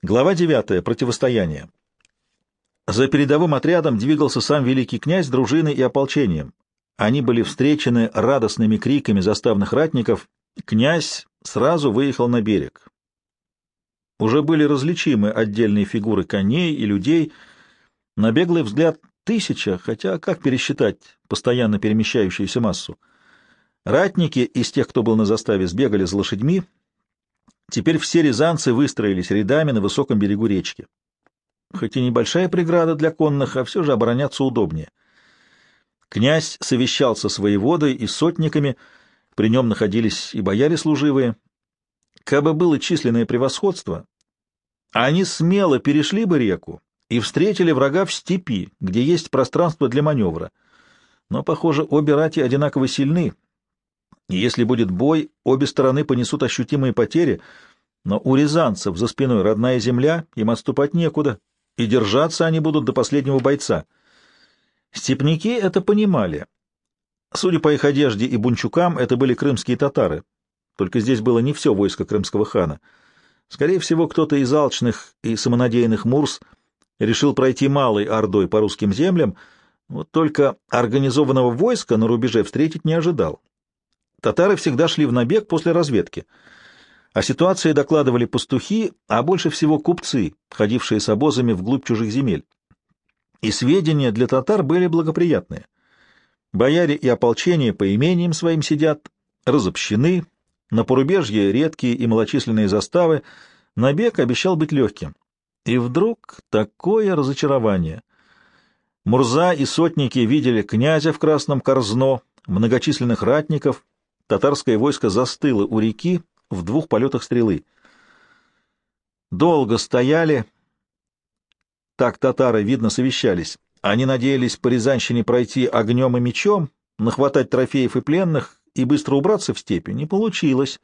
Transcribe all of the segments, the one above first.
Глава 9. Противостояние. За передовым отрядом двигался сам великий князь с дружиной и ополчением. Они были встречены радостными криками заставных ратников. Князь сразу выехал на берег. Уже были различимы отдельные фигуры коней и людей. На беглый взгляд тысяча, хотя как пересчитать постоянно перемещающуюся массу? Ратники из тех, кто был на заставе, сбегали за лошадьми — Теперь все рязанцы выстроились рядами на высоком берегу речки. Хоть и небольшая преграда для конных, а все же обороняться удобнее. Князь совещался с воеводой и сотниками, при нем находились и бояре служивые. Кабы было численное превосходство, они смело перешли бы реку и встретили врага в степи, где есть пространство для маневра. Но, похоже, обе рати одинаково сильны — если будет бой, обе стороны понесут ощутимые потери, но у рязанцев за спиной родная земля, им отступать некуда, и держаться они будут до последнего бойца. Степняки это понимали. Судя по их одежде и бунчукам, это были крымские татары. Только здесь было не все войско крымского хана. Скорее всего, кто-то из алчных и самонадеянных мурс решил пройти малой ордой по русским землям, вот только организованного войска на рубеже встретить не ожидал. Татары всегда шли в набег после разведки. О ситуации докладывали пастухи, а больше всего купцы, ходившие с обозами вглубь чужих земель. И сведения для татар были благоприятные. Бояре и ополчение по имениям своим сидят, разобщены, на порубежье редкие и малочисленные заставы, набег обещал быть легким. И вдруг такое разочарование. Мурза и сотники видели князя в красном корзно, многочисленных ратников, татарское войско застыло у реки в двух полетах стрелы. Долго стояли, так татары, видно, совещались. Они надеялись по Рязанщине пройти огнем и мечом, нахватать трофеев и пленных и быстро убраться в степи. Не получилось.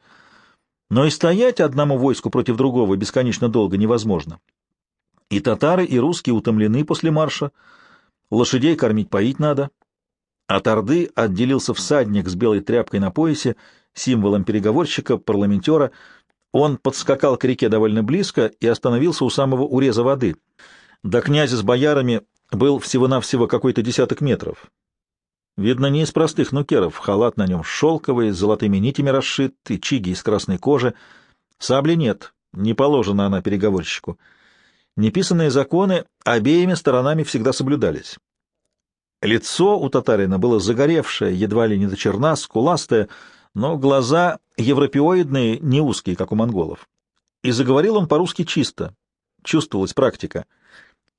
Но и стоять одному войску против другого бесконечно долго невозможно. И татары, и русские утомлены после марша. Лошадей кормить поить надо. От Орды отделился всадник с белой тряпкой на поясе, символом переговорщика, парламентера. Он подскакал к реке довольно близко и остановился у самого уреза воды. До князя с боярами был всего-навсего какой-то десяток метров. Видно, не из простых нукеров, халат на нем шелковый, с золотыми нитями расшит, и чиги из красной кожи. Сабли нет, не положена она переговорщику. Неписанные законы обеими сторонами всегда соблюдались. Лицо у татарина было загоревшее, едва ли не до черна, скуластое, но глаза европеоидные, не узкие, как у монголов. И заговорил он по-русски чисто. Чувствовалась практика.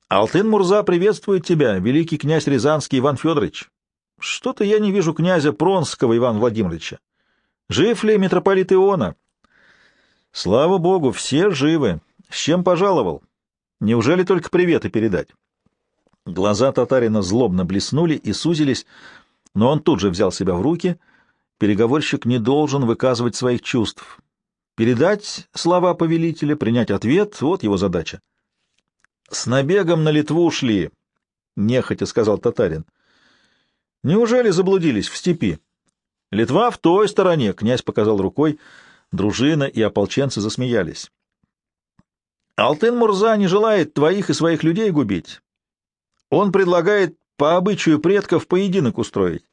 «Алтын Мурза приветствует тебя, великий князь Рязанский Иван Федорович. Что-то я не вижу князя Пронского Ивана Владимировича. Жив ли митрополит Иона?» «Слава богу, все живы. С чем пожаловал? Неужели только приветы передать?» Глаза татарина злобно блеснули и сузились, но он тут же взял себя в руки. Переговорщик не должен выказывать своих чувств. Передать слова повелителя, принять ответ — вот его задача. — С набегом на Литву ушли, — нехотя сказал татарин. — Неужели заблудились в степи? — Литва в той стороне, — князь показал рукой. Дружина и ополченцы засмеялись. — Алтын Мурза не желает твоих и своих людей губить. Он предлагает по обычаю предков поединок устроить.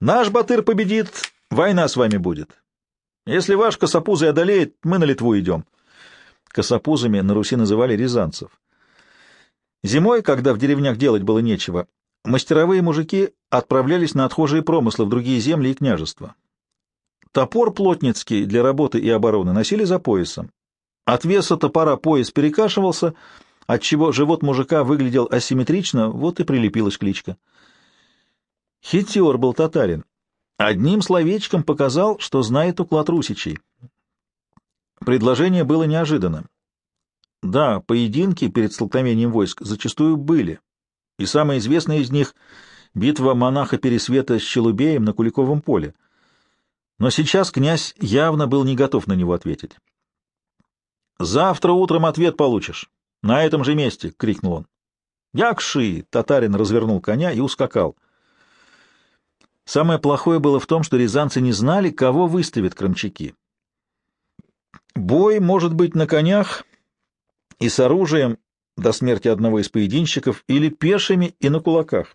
Наш Батыр победит, война с вами будет. Если ваш косопузы одолеет, мы на Литву идем. Косопузами на Руси называли рязанцев. Зимой, когда в деревнях делать было нечего, мастеровые мужики отправлялись на отхожие промыслы в другие земли и княжества. Топор плотницкий для работы и обороны носили за поясом. От веса топора пояс перекашивался — отчего живот мужика выглядел асимметрично, вот и прилепилась кличка. Хитер был татарин. Одним словечком показал, что знает уклад русичей. Предложение было неожиданным. Да, поединки перед столкновением войск зачастую были, и самая известная из них — битва монаха Пересвета с Челубеем на Куликовом поле. Но сейчас князь явно был не готов на него ответить. «Завтра утром ответ получишь», на этом же месте! — крикнул он. «Якши!» — татарин развернул коня и ускакал. Самое плохое было в том, что рязанцы не знали, кого выставят крымчаки. Бой может быть на конях, и с оружием до смерти одного из поединщиков, или пешими и на кулаках.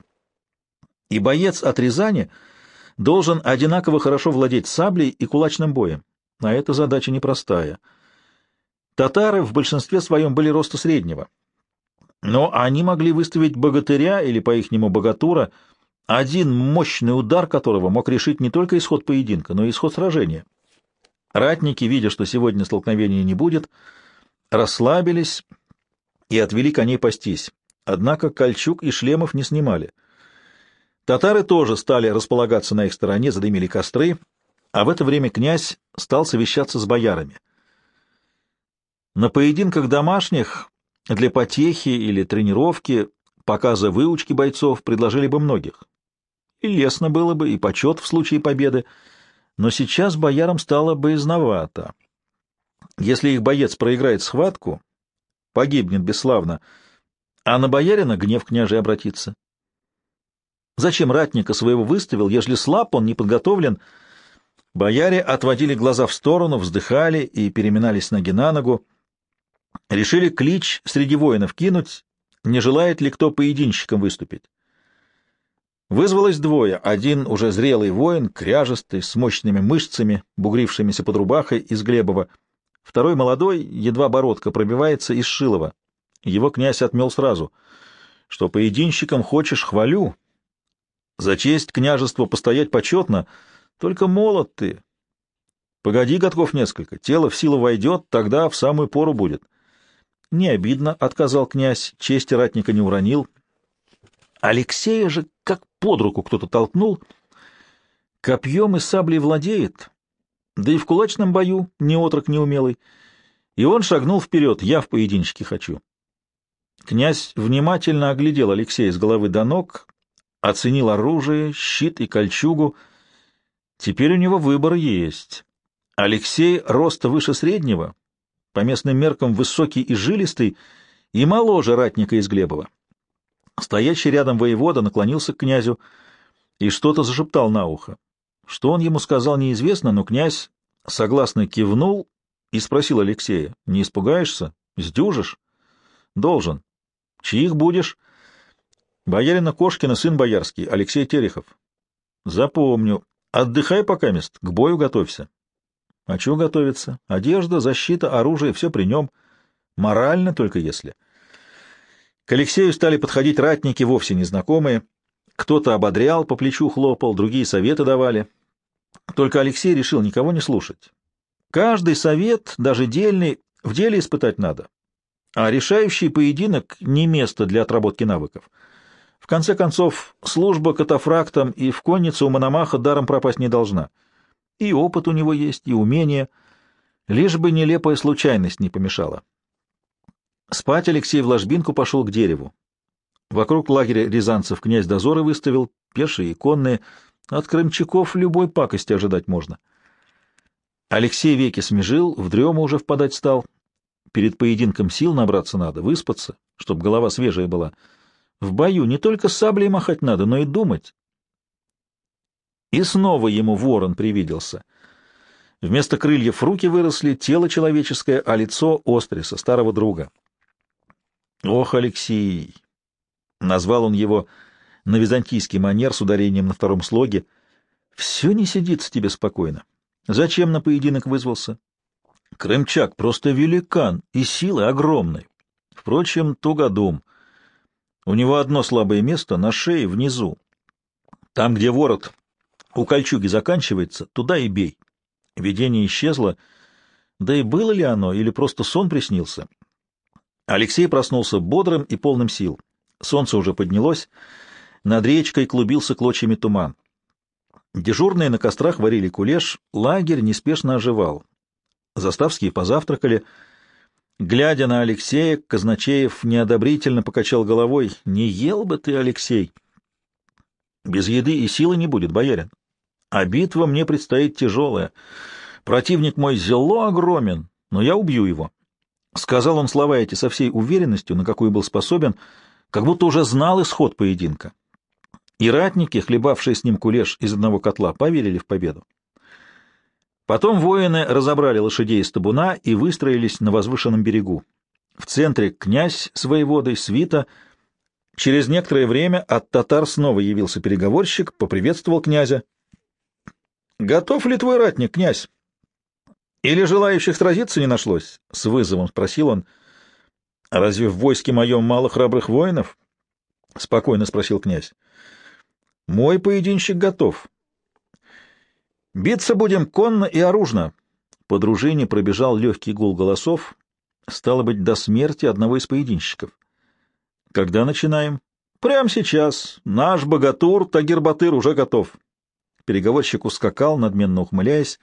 И боец от Рязани должен одинаково хорошо владеть саблей и кулачным боем. А эта задача непростая. Татары в большинстве своем были роста среднего. Но они могли выставить богатыря или по-ихнему богатура, один мощный удар которого мог решить не только исход поединка, но и исход сражения. Ратники, видя, что сегодня столкновения не будет, расслабились и отвели коней пастись. Однако кольчуг и шлемов не снимали. Татары тоже стали располагаться на их стороне, задымили костры, а в это время князь стал совещаться с боярами. На поединках домашних для потехи или тренировки, показа выучки бойцов предложили бы многих. И лестно было бы, и почет в случае победы, но сейчас боярам стало боязновато. Если их боец проиграет схватку, погибнет бесславно, а на боярина гнев княжей обратится. Зачем ратника своего выставил, ежели слаб он, не подготовлен? Бояре отводили глаза в сторону, вздыхали и переминались ноги на ногу. Решили клич среди воинов кинуть, не желает ли кто поединщиком выступить. Вызвалось двое. Один уже зрелый воин, кряжестый, с мощными мышцами, бугрившимися под рубахой из Глебова. Второй молодой, едва бородка пробивается из Шилова. Его князь отмел сразу. Что поединщиком хочешь, хвалю. За честь княжества постоять почетно, только молод ты. Погоди годков несколько, тело в силу войдет, тогда в самую пору будет. Не обидно, — отказал князь, чести ратника не уронил, Алексея же как под руку кто-то толкнул. Копьем и саблей владеет, да и в кулачном бою ни отрок неумелый. И он шагнул вперед, я в поединчике хочу. Князь внимательно оглядел Алексея с головы до ног, оценил оружие, щит и кольчугу. Теперь у него выбор есть. Алексей роста выше среднего, по местным меркам высокий и жилистый, и моложе ратника из Глебова. Стоящий рядом воевода наклонился к князю и что-то зашептал на ухо. Что он ему сказал, неизвестно, но князь согласно кивнул и спросил Алексея, «Не испугаешься? Сдюжишь?» «Должен. Чьих будешь?» «Боярина Кошкина, сын боярский, Алексей Терехов». «Запомню. Отдыхай пока мест, к бою готовься». «А чего готовиться? Одежда, защита, оружие — все при нем. Морально только если». К Алексею стали подходить ратники, вовсе незнакомые. Кто-то ободрял, по плечу хлопал, другие советы давали. Только Алексей решил никого не слушать. Каждый совет, даже дельный, в деле испытать надо. А решающий поединок — не место для отработки навыков. В конце концов, служба катафрактом и в коннице у Мономаха даром пропасть не должна. И опыт у него есть, и умение, лишь бы нелепая случайность не помешала. Спать Алексей в ложбинку пошел к дереву. Вокруг лагеря рязанцев князь дозоры выставил, пешие и конные. От крымчаков любой пакости ожидать можно. Алексей веки смежил, в дрему уже впадать стал. Перед поединком сил набраться надо, выспаться, чтоб голова свежая была. В бою не только саблей махать надо, но и думать. И снова ему ворон привиделся. Вместо крыльев руки выросли, тело человеческое, а лицо — остриса, старого друга. Ох, Алексей! Назвал он его на византийский манер с ударением на втором слоге. Все не сидится тебе спокойно. Зачем на поединок вызвался? Крымчак просто великан и силы огромной. Впрочем, тугодум. У него одно слабое место на шее внизу. Там, где ворот у кольчуги заканчивается, туда и бей. Видение исчезло. Да и было ли оно, или просто сон приснился? Алексей проснулся бодрым и полным сил. Солнце уже поднялось, над речкой клубился клочьями туман. Дежурные на кострах варили кулеш, лагерь неспешно оживал. Заставские позавтракали. Глядя на Алексея, Казначеев неодобрительно покачал головой. «Не ел бы ты, Алексей!» «Без еды и силы не будет, боярин. А битва мне предстоит тяжелая. Противник мой зело огромен, но я убью его. Сказал он слова эти со всей уверенностью, на какую был способен, как будто уже знал исход поединка. И ратники, хлебавшие с ним кулеш из одного котла, поверили в победу. Потом воины разобрали лошадей из табуна и выстроились на возвышенном берегу. В центре князь с воеводой, свита. Через некоторое время от татар снова явился переговорщик, поприветствовал князя. — Готов ли твой ратник, князь? — Или желающих сразиться не нашлось? — с вызовом спросил он. — Разве в войске моем мало храбрых воинов? — спокойно спросил князь. — Мой поединщик готов. — Биться будем конно и оружно. По дружине пробежал легкий гул голосов. Стало быть, до смерти одного из поединщиков. — Когда начинаем? — Прямо сейчас. Наш богатур Тагир-Батыр уже готов. Переговорщик ускакал, надменно ухмыляясь.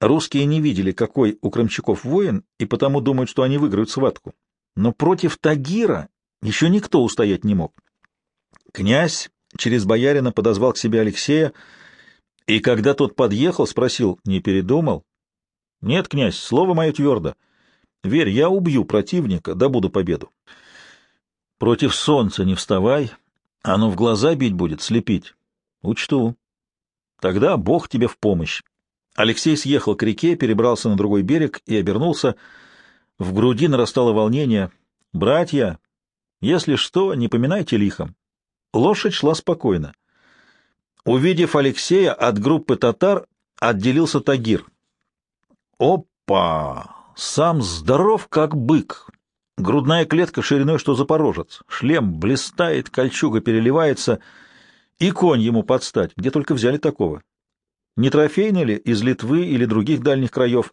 Русские не видели, какой у крымчаков воин, и потому думают, что они выиграют схватку. Но против Тагира еще никто устоять не мог. Князь через боярина подозвал к себе Алексея, и когда тот подъехал, спросил, не передумал? — Нет, князь, слово мое твердо. Верь, я убью противника, добуду победу. Против солнца не вставай, оно в глаза бить будет, слепить. Учту. Тогда Бог тебе в помощь. Алексей съехал к реке, перебрался на другой берег и обернулся. В груди нарастало волнение. «Братья, если что, не поминайте лихом». Лошадь шла спокойно. Увидев Алексея, от группы татар отделился Тагир. «Опа! Сам здоров, как бык!» Грудная клетка шириной, что запорожец. Шлем блистает, кольчуга переливается — и конь ему подстать, где только взяли такого. Не трофейный ли из Литвы или других дальних краев?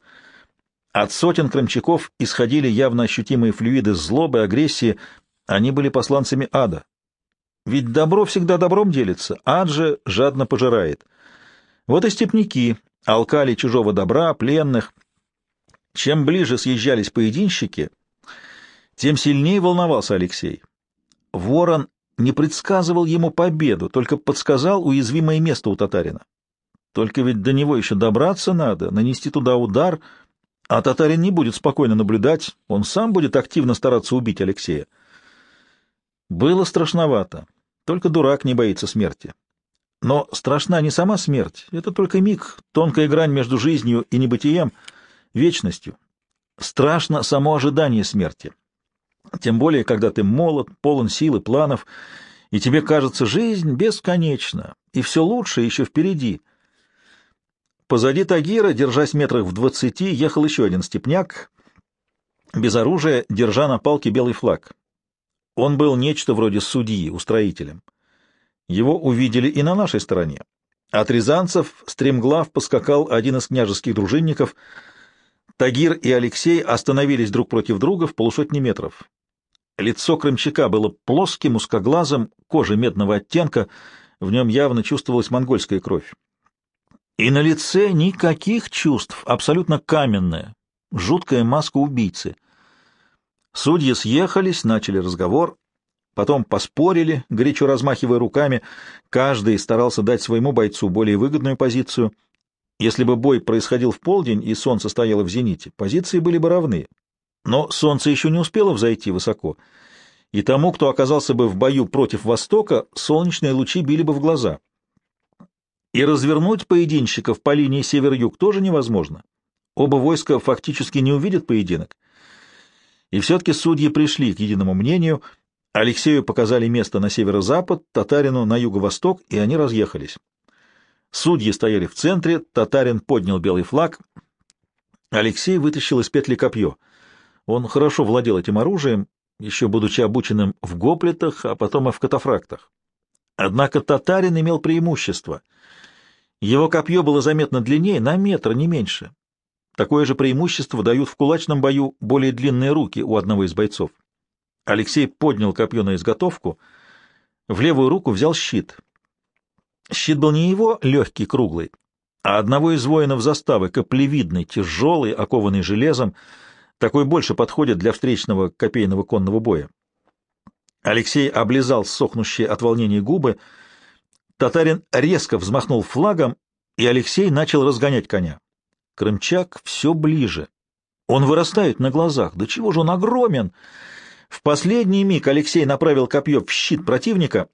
От сотен крымчаков исходили явно ощутимые флюиды злобы, агрессии, они были посланцами ада. Ведь добро всегда добром делится, ад же жадно пожирает. Вот и степняки алкали чужого добра, пленных. Чем ближе съезжались поединщики, тем сильнее волновался Алексей. Ворон не предсказывал ему победу, только подсказал уязвимое место у татарина. Только ведь до него еще добраться надо, нанести туда удар, а татарин не будет спокойно наблюдать, он сам будет активно стараться убить Алексея. Было страшновато, только дурак не боится смерти. Но страшна не сама смерть, это только миг, тонкая грань между жизнью и небытием, вечностью. Страшно само ожидание смерти. Тем более, когда ты молод, полон сил и планов, и тебе кажется, жизнь бесконечна, и все лучше еще впереди. Позади Тагира, держась метрах в двадцати, ехал еще один степняк, без оружия, держа на палке белый флаг. Он был нечто вроде судьи, устроителем. Его увидели и на нашей стороне. От рязанцев стремглав поскакал один из княжеских дружинников. Тагир и Алексей остановились друг против друга в полусотни метров. Лицо крымчака было плоским, узкоглазым, кожа медного оттенка, в нем явно чувствовалась монгольская кровь. И на лице никаких чувств, абсолютно каменная, жуткая маска убийцы. Судьи съехались, начали разговор, потом поспорили, горячо размахивая руками, каждый старался дать своему бойцу более выгодную позицию. Если бы бой происходил в полдень и солнце стояло в зените, позиции были бы равны, но солнце еще не успело взойти высоко, и тому, кто оказался бы в бою против Востока, солнечные лучи били бы в глаза. И развернуть поединщиков по линии север-юг тоже невозможно. Оба войска фактически не увидят поединок. И все-таки судьи пришли к единому мнению. Алексею показали место на северо-запад, татарину на юго-восток, и они разъехались. Судьи стояли в центре, татарин поднял белый флаг. Алексей вытащил из петли копье — он хорошо владел этим оружием, еще будучи обученным в гоплетах, а потом и в катафрактах. Однако татарин имел преимущество. Его копье было заметно длиннее, на метр, не меньше. Такое же преимущество дают в кулачном бою более длинные руки у одного из бойцов. Алексей поднял копье на изготовку, в левую руку взял щит. Щит был не его легкий, круглый, а одного из воинов заставы, каплевидный, тяжелый, окованный железом, такой больше подходит для встречного копейного конного боя. Алексей облизал сохнущие от волнения губы. Татарин резко взмахнул флагом, и Алексей начал разгонять коня. Крымчак все ближе. Он вырастает на глазах. Да чего же он огромен! В последний миг Алексей направил копье в щит противника.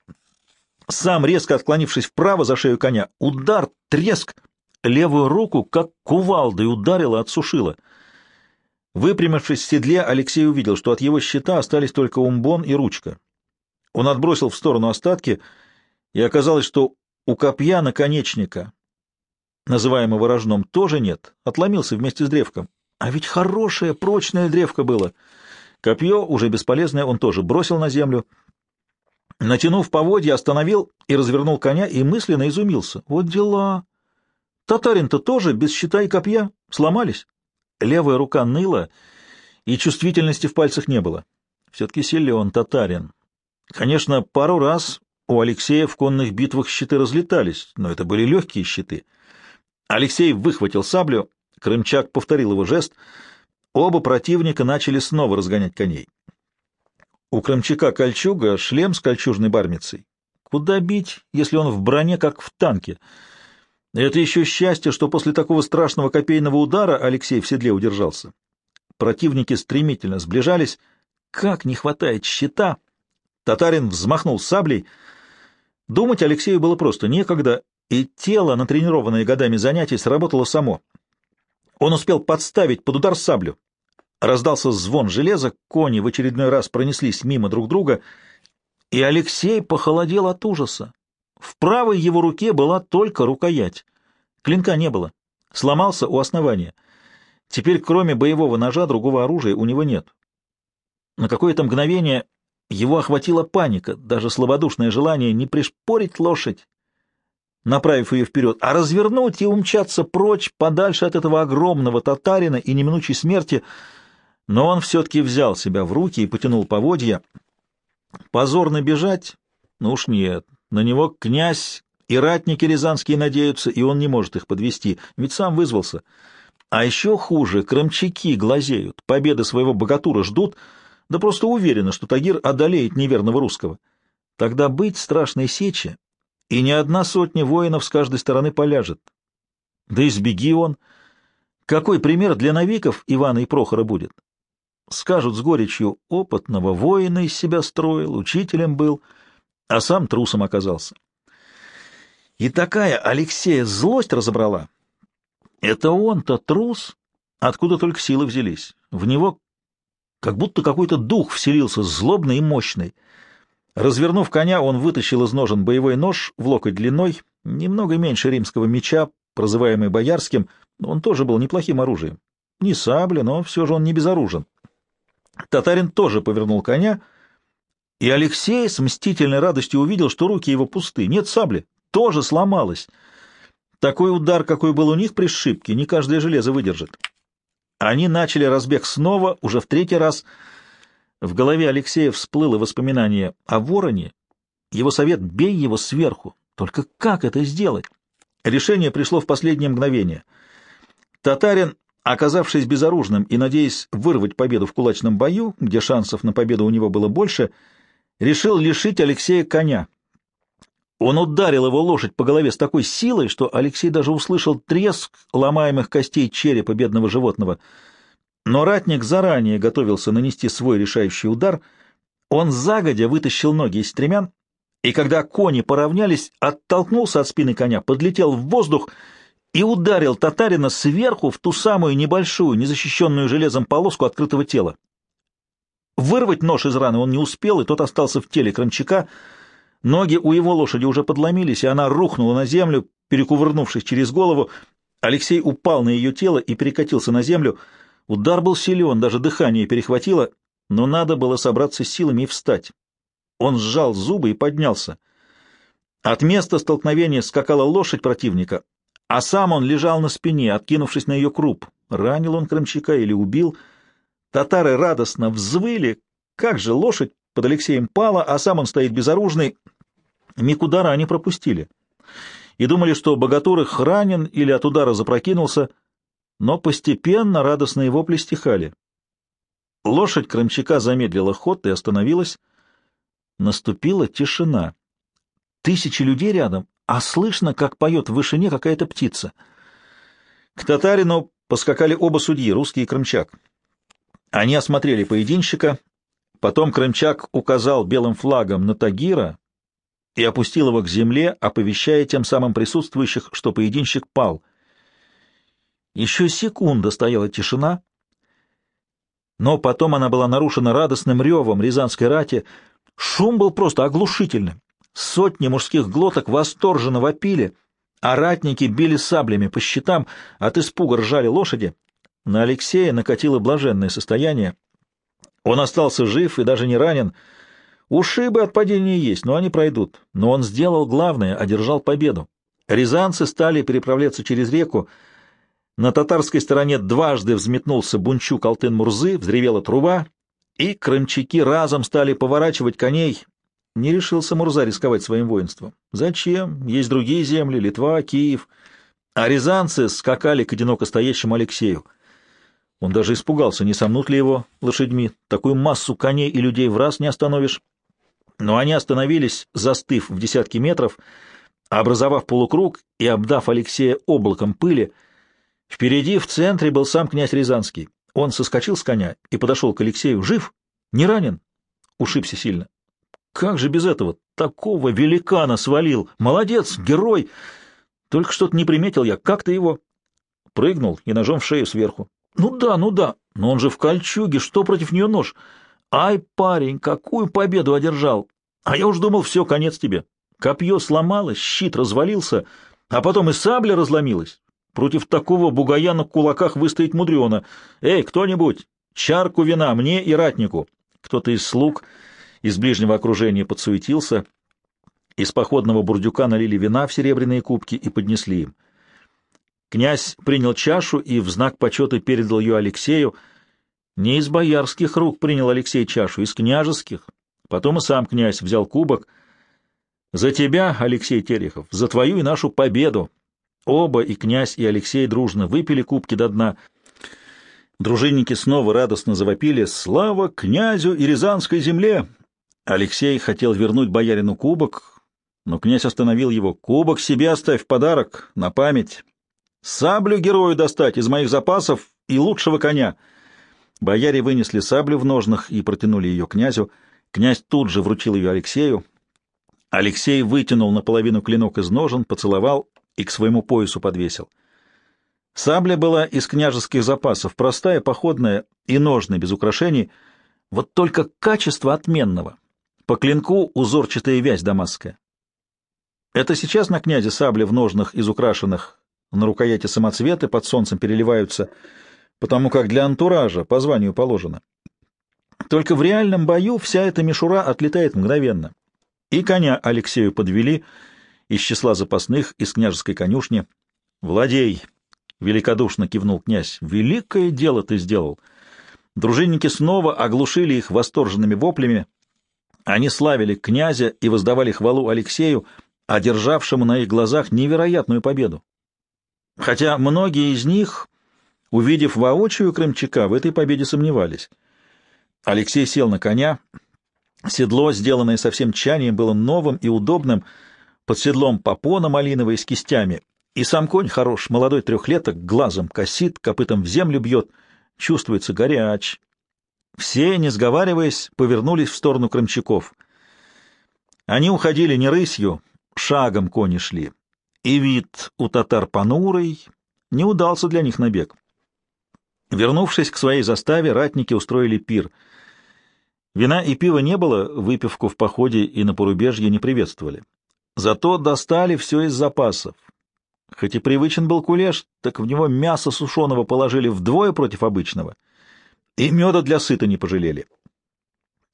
Сам, резко отклонившись вправо за шею коня, удар, треск, левую руку, как кувалдой, ударила, отсушила — Выпрямившись в седле, Алексей увидел, что от его щита остались только умбон и ручка. Он отбросил в сторону остатки, и оказалось, что у копья наконечника, называемого рожном, тоже нет, отломился вместе с древком. А ведь хорошее, прочное древко было. Копье, уже бесполезное, он тоже бросил на землю. Натянув поводья, остановил и развернул коня, и мысленно изумился. Вот дела! Татарин-то тоже без щита и копья сломались. Левая рука ныла, и чувствительности в пальцах не было. Все-таки силен татарин. Конечно, пару раз у Алексея в конных битвах щиты разлетались, но это были легкие щиты. Алексей выхватил саблю, Крымчак повторил его жест. Оба противника начали снова разгонять коней. У Крымчака кольчуга, шлем с кольчужной бармицей. Куда бить, если он в броне, как в танке? Это еще счастье, что после такого страшного копейного удара Алексей в седле удержался. Противники стремительно сближались. Как не хватает щита! Татарин взмахнул саблей. Думать Алексею было просто некогда, и тело, натренированное годами занятий, сработало само. Он успел подставить под удар саблю. Раздался звон железа, кони в очередной раз пронеслись мимо друг друга, и Алексей похолодел от ужаса. В правой его руке была только рукоять. Клинка не было. Сломался у основания. Теперь, кроме боевого ножа, другого оружия у него нет. На какое-то мгновение его охватила паника, даже слабодушное желание не пришпорить лошадь, направив ее вперед, а развернуть и умчаться прочь, подальше от этого огромного татарина и неминучей смерти. Но он все-таки взял себя в руки и потянул поводья. Позорно бежать? Ну уж нет. На него князь и ратники рязанские надеются, и он не может их подвести, ведь сам вызвался. А еще хуже, крымчаки глазеют, победы своего богатура ждут, да просто уверены, что Тагир одолеет неверного русского. Тогда быть страшной сечи, и ни одна сотня воинов с каждой стороны поляжет. Да и сбеги он. Какой пример для новиков Ивана и Прохора будет? Скажут с горечью, опытного воина из себя строил, учителем был, а сам трусом оказался. И такая Алексея злость разобрала. Это он-то трус, откуда только силы взялись. В него как будто какой-то дух вселился, злобный и мощный — Развернув коня, он вытащил из ножен боевой нож в локоть длиной, немного меньше римского меча, прозываемый боярским, он тоже был неплохим оружием. Не сабля, но все же он не безоружен. Татарин тоже повернул коня, и Алексей с мстительной радостью увидел, что руки его пусты, нет сабли, тоже сломалась. Такой удар, какой был у них при сшибке, не каждое железо выдержит. Они начали разбег снова, уже в третий раз — в голове Алексея всплыло воспоминание о вороне. Его совет «бей его сверху». Только как это сделать? Решение пришло в последнее мгновение. Татарин, оказавшись безоружным и надеясь вырвать победу в кулачном бою, где шансов на победу у него было больше, решил лишить Алексея коня. Он ударил его лошадь по голове с такой силой, что Алексей даже услышал треск ломаемых костей черепа бедного животного — но ратник заранее готовился нанести свой решающий удар. Он загодя вытащил ноги из стремян, и когда кони поравнялись, оттолкнулся от спины коня, подлетел в воздух и ударил татарина сверху в ту самую небольшую, незащищенную железом полоску открытого тела. Вырвать нож из раны он не успел, и тот остался в теле Крамчака. Ноги у его лошади уже подломились, и она рухнула на землю, перекувырнувшись через голову. Алексей упал на ее тело и перекатился на землю — Удар был силен, даже дыхание перехватило, но надо было собраться с силами и встать. Он сжал зубы и поднялся. От места столкновения скакала лошадь противника, а сам он лежал на спине, откинувшись на ее круп. Ранил он Крымчака или убил? Татары радостно взвыли. Как же лошадь под Алексеем пала, а сам он стоит безоружный. Миг удара они пропустили. И думали, что богатур их ранен или от удара запрокинулся — но постепенно радостные вопли стихали. Лошадь Крымчака замедлила ход и остановилась. Наступила тишина. Тысячи людей рядом, а слышно, как поет в вышине какая-то птица. К татарину поскакали оба судьи, русский и Крымчак. Они осмотрели поединщика, потом Крымчак указал белым флагом на Тагира и опустил его к земле, оповещая тем самым присутствующих, что поединщик пал — еще секунда стояла тишина. но потом она была нарушена радостным ревом рязанской рати. Шум был просто оглушительным. Сотни мужских глоток восторженно вопили, а ратники били саблями по щитам, от испуга ржали лошади. На Алексея накатило блаженное состояние. Он остался жив и даже не ранен. Ушибы от падения есть, но они пройдут. Но он сделал главное — одержал победу. Рязанцы стали переправляться через реку. На татарской стороне дважды взметнулся бунчук Алтын-Мурзы, взревела труба, и крымчаки разом стали поворачивать коней. Не решился Мурза рисковать своим воинством. Зачем? Есть другие земли, Литва, Киев. А рязанцы скакали к одиноко стоящему Алексею. Он даже испугался, не сомнут ли его лошадьми. Такую массу коней и людей в раз не остановишь. Но они остановились, застыв в десятки метров, образовав полукруг и обдав Алексея облаком пыли. Впереди, в центре, был сам князь Рязанский. Он соскочил с коня и подошел к Алексею. Жив? Не ранен? Ушибся сильно. Как же без этого? Такого великана свалил. Молодец, герой. Только что-то не приметил я. Как ты его? Прыгнул и ножом в шею сверху. Ну да, ну да. Но он же в кольчуге. Что против нее нож? Ай, парень, какую победу одержал. А я уж думал, все, конец тебе. Копье сломалось, щит развалился, а потом и сабля разломилась. Против такого бугая на кулаках выстоять мудрено. Эй, кто-нибудь, чарку вина мне и ратнику. Кто-то из слуг из ближнего окружения подсуетился. Из походного бурдюка налили вина в серебряные кубки и поднесли им. Князь принял чашу и в знак почета передал ее Алексею. Не из боярских рук принял Алексей чашу, из княжеских. Потом и сам князь взял кубок. «За тебя, Алексей Терехов, за твою и нашу победу!» Оба, и князь, и Алексей, дружно выпили кубки до дна. Дружинники снова радостно завопили «Слава князю и Рязанской земле!» Алексей хотел вернуть боярину кубок, но князь остановил его. «Кубок себе оставь в подарок, на память. Саблю герою достать из моих запасов и лучшего коня». Бояре вынесли саблю в ножнах и протянули ее князю. Князь тут же вручил ее Алексею. Алексей вытянул наполовину клинок из ножен, поцеловал и к своему поясу подвесил. Сабля была из княжеских запасов, простая, походная и ножная, без украшений, вот только качество отменного. По клинку узорчатая вязь дамасская. Это сейчас на князе сабли в ножнах из украшенных, на рукояти самоцветы под солнцем переливаются, потому как для антуража по званию положено. Только в реальном бою вся эта мишура отлетает мгновенно. И коня Алексею подвели из числа запасных из княжеской конюшни. «Владей!» — великодушно кивнул князь. «Великое дело ты сделал!» Дружинники снова оглушили их восторженными воплями, они славили князя и воздавали хвалу Алексею, одержавшему на их глазах невероятную победу. Хотя многие из них, увидев воочию Крымчака, в этой победе сомневались. Алексей сел на коня. Седло, сделанное совсем чанием, было новым и удобным. Под седлом попона малиновой с кистями. И сам конь хорош, молодой трехлеток, глазом косит, копытом в землю бьет. Чувствуется горяч. Все, не сговариваясь, повернулись в сторону крымчаков. Они уходили не рысью, шагом кони шли. И вид у татар понурый, не удался для них набег. Вернувшись к своей заставе, ратники устроили пир. Вина и пива не было, выпивку в походе и на порубежье не приветствовали. Зато достали все из запасов. Хоть и привычен был кулеш, так в него мясо сушеного положили вдвое против обычного — и меда для сыта не пожалели.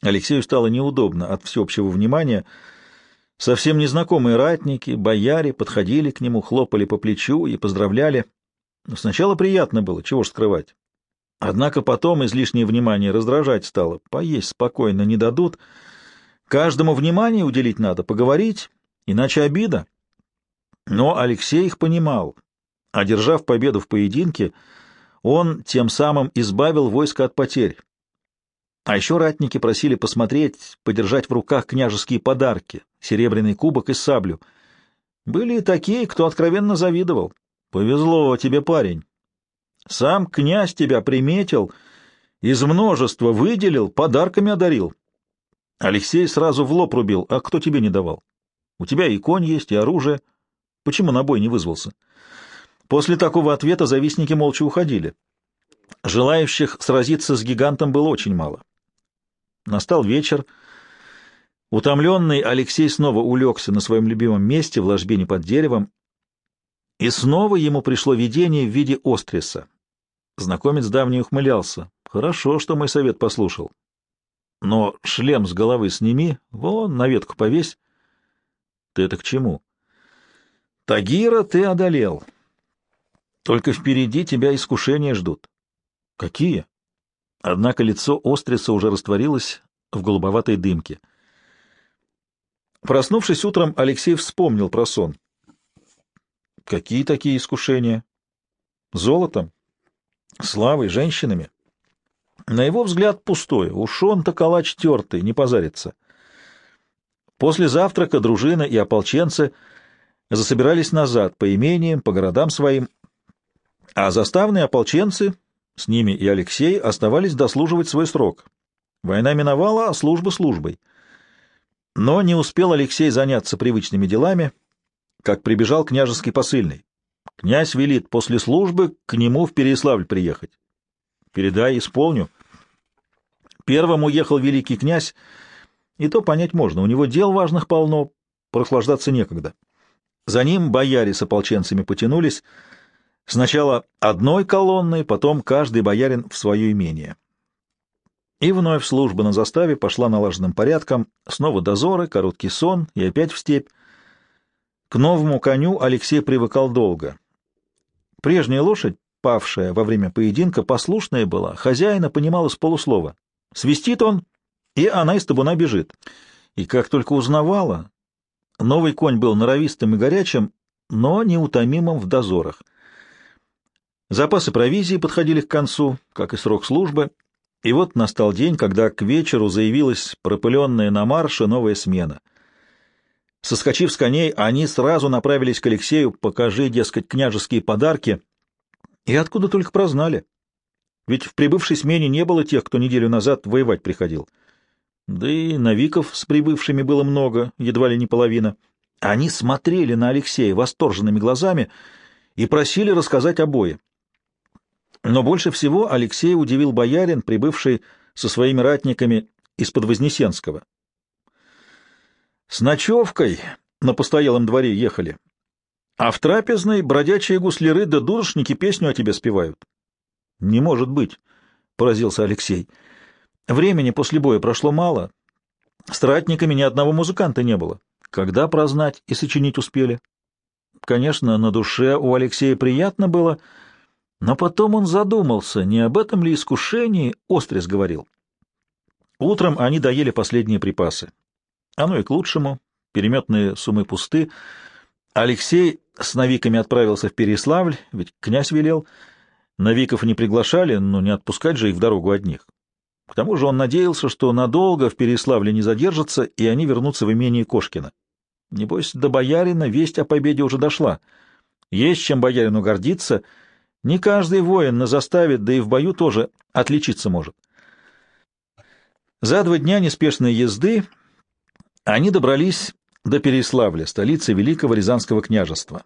Алексею стало неудобно от всеобщего внимания. Совсем незнакомые ратники, бояре подходили к нему, хлопали по плечу и поздравляли. Сначала приятно было, чего ж скрывать. Однако потом излишнее внимание раздражать стало. Поесть спокойно не дадут. Каждому внимание уделить надо, поговорить, иначе обида. Но Алексей их понимал. Одержав победу в поединке, он тем самым избавил войско от потерь. А еще ратники просили посмотреть, подержать в руках княжеские подарки, серебряный кубок и саблю. Были и такие, кто откровенно завидовал. Повезло тебе, парень. Сам князь тебя приметил, из множества выделил, подарками одарил. Алексей сразу в лоб рубил. А кто тебе не давал? У тебя и конь есть, и оружие. Почему на бой не вызвался? После такого ответа завистники молча уходили. Желающих сразиться с гигантом было очень мало. Настал вечер. Утомленный Алексей снова улегся на своем любимом месте в ложбине под деревом, и снова ему пришло видение в виде остриса. Знакомец давний ухмылялся. «Хорошо, что мой совет послушал. Но шлем с головы сними, вон на ветку повесь». «Ты это к чему?» «Тагира ты одолел. Только впереди тебя искушения ждут». «Какие?» Однако лицо остриса уже растворилось в голубоватой дымке. Проснувшись утром, Алексей вспомнил про сон. Какие такие искушения? Золотом? Славой? Женщинами? На его взгляд пустое. Уж он-то калач тертый, не позарится. После завтрака дружина и ополченцы засобирались назад по имениям, по городам своим, а заставные ополченцы, с ними и Алексей, оставались дослуживать свой срок. Война миновала, а служба службой. Но не успел Алексей заняться привычными делами — как прибежал княжеский посыльный. Князь велит после службы к нему в Переславль приехать. Передай, исполню. Первым уехал великий князь, и то понять можно, у него дел важных полно, прохлаждаться некогда. За ним бояре с ополченцами потянулись, сначала одной колонной, потом каждый боярин в свое имение. И вновь служба на заставе пошла налаженным порядком, снова дозоры, короткий сон и опять в степь. К новому коню Алексей привыкал долго. Прежняя лошадь, павшая во время поединка, послушная была, хозяина понимала с полуслова. Свистит он, и она из табуна бежит. И как только узнавала, новый конь был норовистым и горячим, но неутомимым в дозорах. Запасы провизии подходили к концу, как и срок службы, и вот настал день, когда к вечеру заявилась пропыленная на марше новая смена — Соскочив с коней, они сразу направились к Алексею, покажи, дескать, княжеские подарки. И откуда только прознали. Ведь в прибывшей смене не было тех, кто неделю назад воевать приходил. Да и навиков с прибывшими было много, едва ли не половина. Они смотрели на Алексея восторженными глазами и просили рассказать обои. Но больше всего Алексей удивил боярин, прибывший со своими ратниками из-под Вознесенского. С ночевкой на постоялом дворе ехали, а в трапезной бродячие гусляры да дуршники песню о тебе спевают. — Не может быть, — поразился Алексей. Времени после боя прошло мало. С ратниками ни одного музыканта не было. Когда прознать и сочинить успели? Конечно, на душе у Алексея приятно было, но потом он задумался, не об этом ли искушении Острис говорил. Утром они доели последние припасы. Оно и к лучшему. Переметные суммы пусты. Алексей с Навиками отправился в Переславль, ведь князь велел. Навиков не приглашали, но не отпускать же их в дорогу одних. К тому же он надеялся, что надолго в Переславле не задержатся, и они вернутся в имение Кошкина. Небось, до боярина весть о победе уже дошла. Есть чем боярину гордиться. Не каждый воин на заставе, да и в бою тоже отличиться может. За два дня неспешной езды они добрались до Переславля, столицы Великого Рязанского княжества.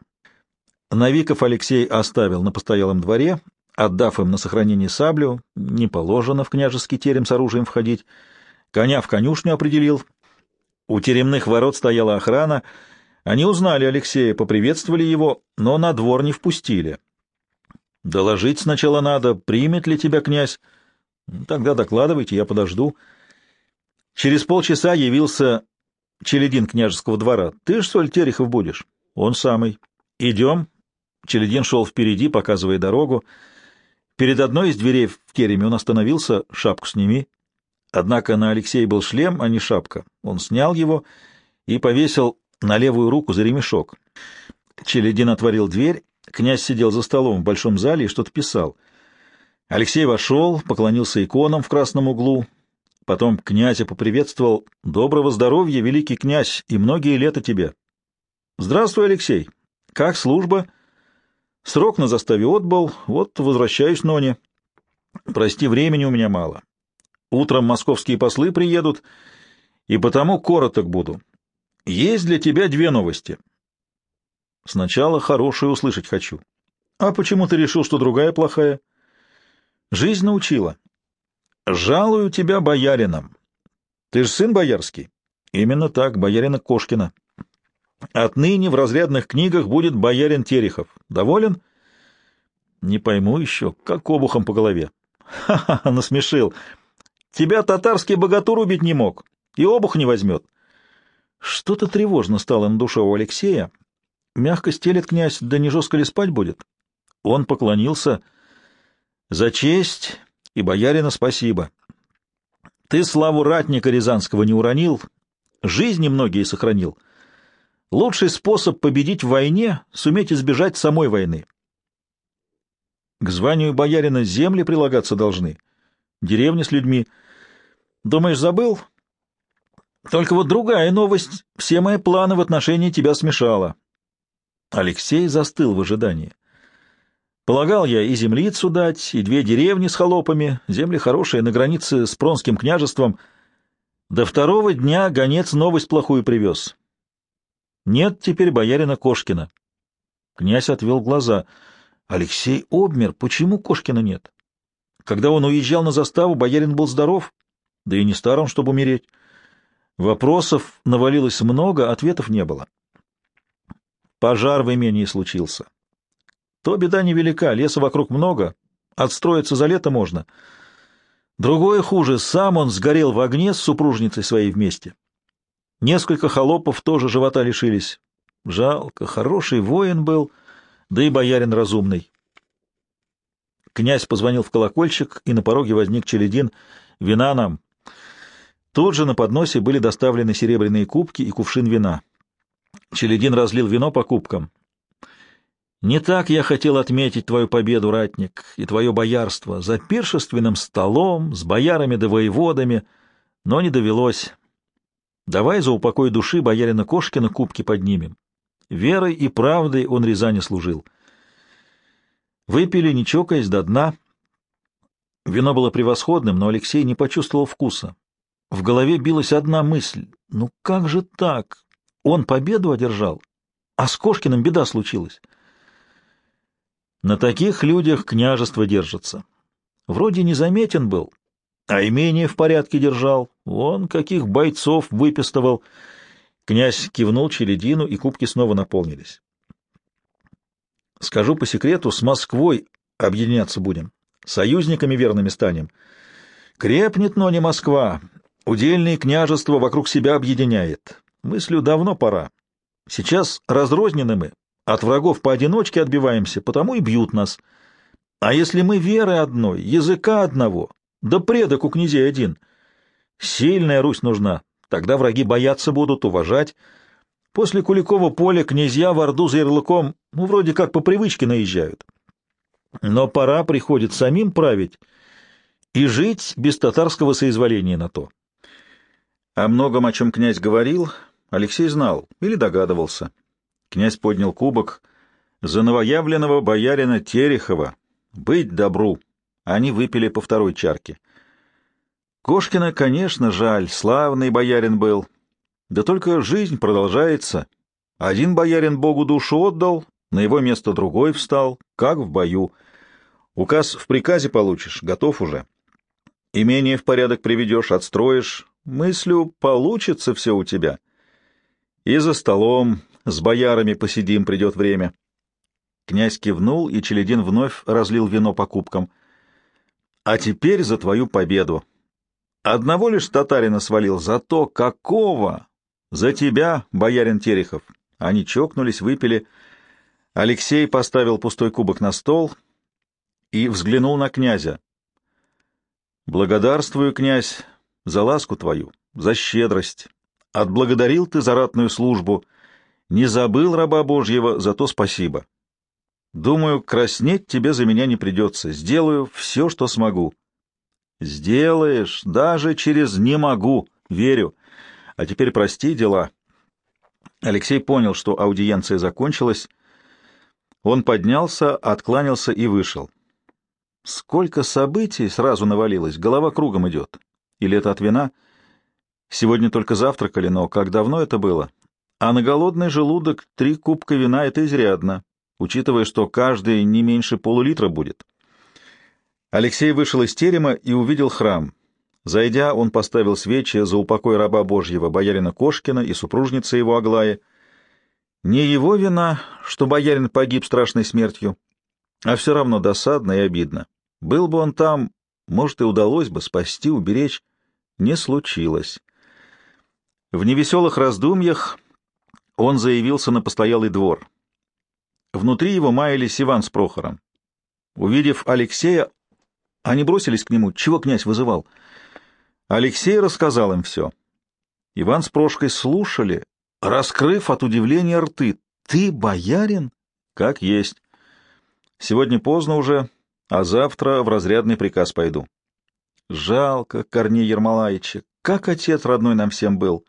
Навиков Алексей оставил на постоялом дворе, отдав им на сохранение саблю, не положено в княжеский терем с оружием входить, коня в конюшню определил. У теремных ворот стояла охрана, они узнали Алексея, поприветствовали его, но на двор не впустили. «Доложить сначала надо, примет ли тебя князь?» «Тогда докладывайте, я подожду». Через полчаса явился Челедин княжеского двора. Ты ж, соль, Терехов будешь? Он самый. Идем. Челедин шел впереди, показывая дорогу. Перед одной из дверей в тереме он остановился. Шапку сними. Однако на Алексее был шлем, а не шапка. Он снял его и повесил на левую руку за ремешок. Челедин отворил дверь. Князь сидел за столом в большом зале и что-то писал. Алексей вошел, поклонился иконам в красном углу, Потом князя поприветствовал. «Доброго здоровья, великий князь, и многие лета тебе!» «Здравствуй, Алексей! Как служба?» «Срок на заставе отбыл, вот возвращаюсь, Ноне. Прости, времени у меня мало. Утром московские послы приедут, и потому короток буду. Есть для тебя две новости. Сначала хорошую услышать хочу. А почему ты решил, что другая плохая?» Жизнь научила. Жалую тебя боярином. Ты же сын боярский. Именно так, боярина Кошкина. Отныне в разрядных книгах будет боярин Терехов. Доволен? Не пойму еще, как обухом по голове. Ха-ха, насмешил. Тебя татарский богатур убить не мог, и обух не возьмет. Что-то тревожно стало на душе у Алексея. Мягко стелет князь, да не жестко ли спать будет? Он поклонился. За честь и боярина спасибо. Ты славу ратника Рязанского не уронил, жизни многие сохранил. Лучший способ победить в войне — суметь избежать самой войны. К званию боярина земли прилагаться должны, деревни с людьми. Думаешь, забыл? Только вот другая новость. Все мои планы в отношении тебя смешала. Алексей застыл в ожидании. Полагал я и землицу дать, и две деревни с холопами, земли хорошие, на границе с Пронским княжеством. До второго дня гонец новость плохую привез. Нет теперь боярина Кошкина. Князь отвел глаза. Алексей обмер. Почему Кошкина нет? Когда он уезжал на заставу, боярин был здоров, да и не старым, чтобы умереть. Вопросов навалилось много, ответов не было. Пожар в имении случился. То беда невелика, леса вокруг много, отстроиться за лето можно. Другое хуже, сам он сгорел в огне с супружницей своей вместе. Несколько холопов тоже живота лишились. Жалко, хороший воин был, да и боярин разумный. Князь позвонил в колокольчик, и на пороге возник Челедин. «Вина нам!» Тут же на подносе были доставлены серебряные кубки и кувшин вина. Челедин разлил вино по кубкам. «Не так я хотел отметить твою победу, ратник, и твое боярство, за пиршественным столом, с боярами да воеводами, но не довелось. Давай за упокой души боярина Кошкина кубки поднимем. Верой и правдой он Рязани служил». Выпили, не чокаясь, до дна. Вино было превосходным, но Алексей не почувствовал вкуса. В голове билась одна мысль. Ну как же так? Он победу одержал, а с Кошкиным беда случилась. На таких людях княжество держится. Вроде незаметен был, а имение в порядке держал. Вон каких бойцов выпистывал. Князь кивнул Челедину, и кубки снова наполнились. Скажу по секрету, с Москвой объединяться будем. Союзниками верными станем. Крепнет, но не Москва, Удельные княжества вокруг себя объединяет. Мыслю давно пора. Сейчас разрознены мы, от врагов поодиночке отбиваемся, потому и бьют нас. А если мы веры одной, языка одного, да предок у князей один, сильная Русь нужна, тогда враги бояться будут, уважать. После Куликова поля князья в Орду за ярлыком, ну, вроде как по привычке наезжают. Но пора приходит самим править и жить без татарского соизволения на то. О многом, о чем князь говорил, Алексей знал или догадывался. Князь поднял кубок за новоявленного боярина Терехова. «Быть добру!» Они выпили по второй чарке. Кошкина, конечно, жаль, славный боярин был. Да только жизнь продолжается. Один боярин Богу душу отдал, на его место другой встал, как в бою. Указ в приказе получишь, готов уже. Имение в порядок приведешь, отстроишь, Мыслю, получится все у тебя. И за столом с боярами посидим, придет время. Князь кивнул, и Челедин вновь разлил вино по кубкам. А теперь за твою победу. Одного лишь татарина свалил, за то какого? За тебя, боярин Терехов. Они чокнулись, выпили. Алексей поставил пустой кубок на стол и взглянул на князя. «Благодарствую, князь, за ласку твою, за щедрость. Отблагодарил ты за ратную службу, не забыл раба Божьего, за то спасибо. Думаю, краснеть тебе за меня не придется, сделаю все, что смогу. Сделаешь, даже через «не могу», верю. А теперь прости дела. Алексей понял, что аудиенция закончилась. Он поднялся, откланялся и вышел. Сколько событий сразу навалилось, голова кругом идет. Или это от вина? Сегодня только завтракали, но как давно это было? А на голодный желудок три кубка вина — это изрядно, учитывая, что каждый не меньше полулитра будет. Алексей вышел из терема и увидел храм. Зайдя, он поставил свечи за упокой раба Божьего, боярина Кошкина и супружницы его Аглаи. Не его вина, что боярин погиб страшной смертью, а все равно досадно и обидно. Был бы он там, может, и удалось бы спасти, уберечь. Не случилось. В невеселых раздумьях он заявился на постоялый двор. Внутри его маялись Иван с Прохором. Увидев Алексея, они бросились к нему. Чего князь вызывал? Алексей рассказал им все. Иван с Прошкой слушали, раскрыв от удивления рты. «Ты боярин?» «Как есть. Сегодня поздно уже, а завтра в разрядный приказ пойду». «Жалко, Корней Ермолаевича, как отец родной нам всем был».